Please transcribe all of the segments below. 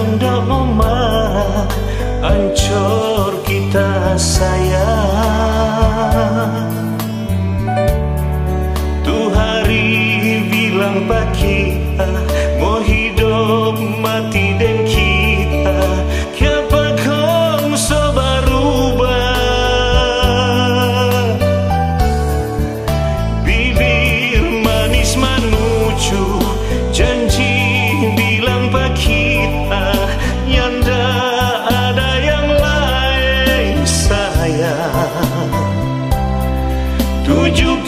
dendam memarah Ancur kita sayang. Tu hari bilang pagi ah, Mau hidup mati. 70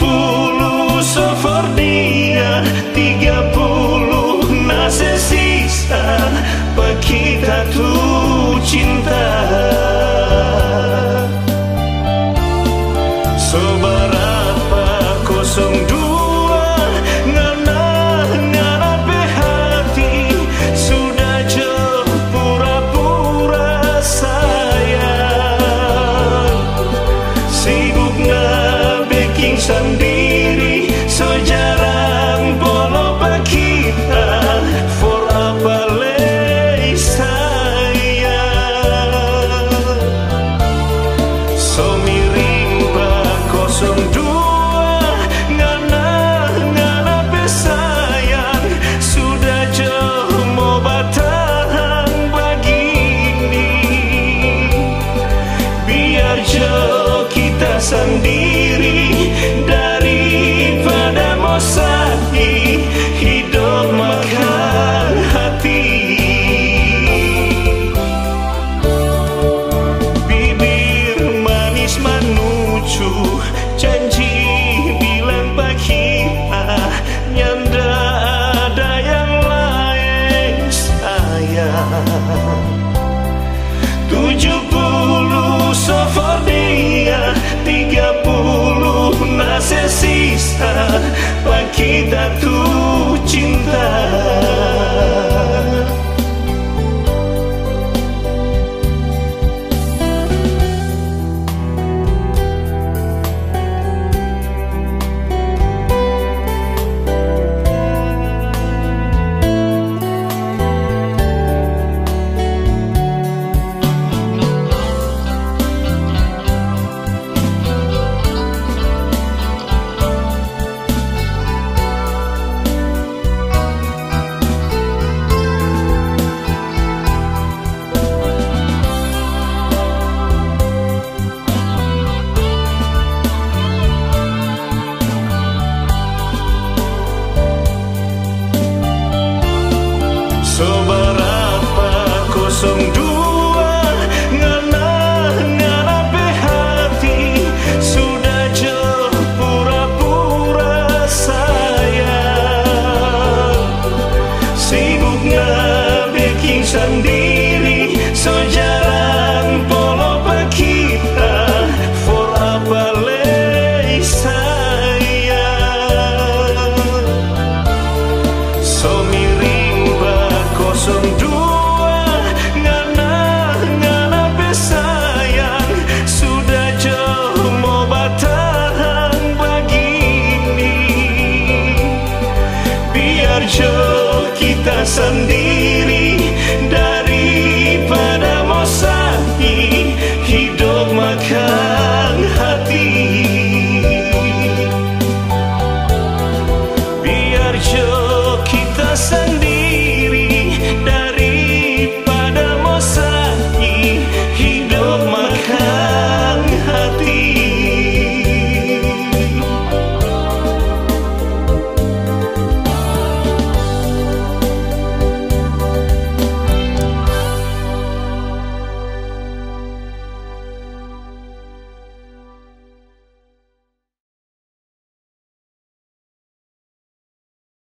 tiga puluh tuh menuju Janji bilang ada yang lain sayang. Tujuh puluh Tiga puluh sisa kita sendiri Sejalan polo kita. For apa lei saya So miring bak kosong dua Ngana ngana pesayang Sudah jauh mau batang begini. Biar jauh kita sendiri. Biar jo kita sendiri.